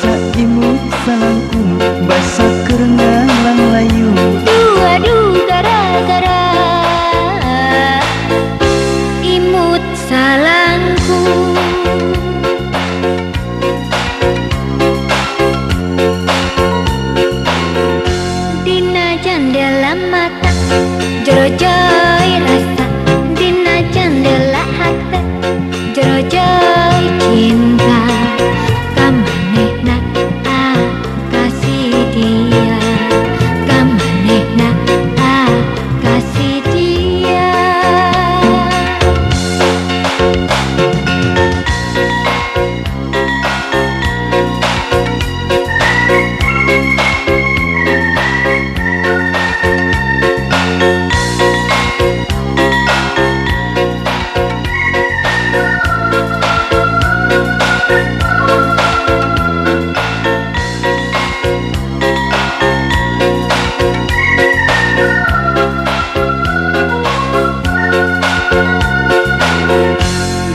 basa imut salangkum basa kerengalan layu. Dua du gara-gara.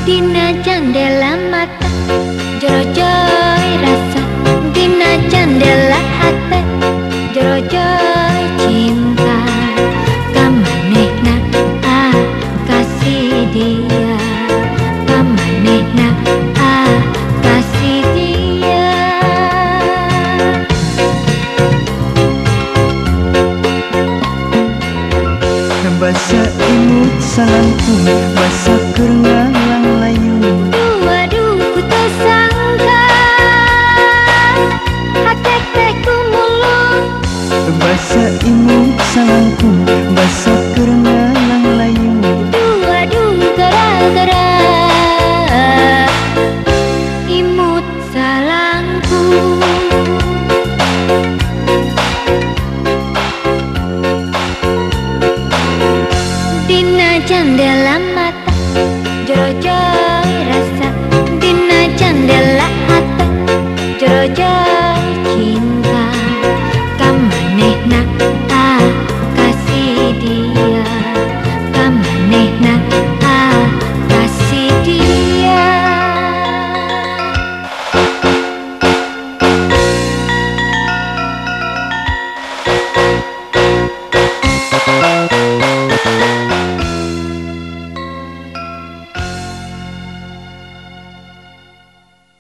Dina jendela mata Jorojoy rasa. Dina jendela hati Jorojoy cinta. Kamanehna ah kasih dia. Kamanehna ah kasih dia. Basa imut salangku Basa kerengalang Basa imut salangku Basa kerengalang layu du gara-gara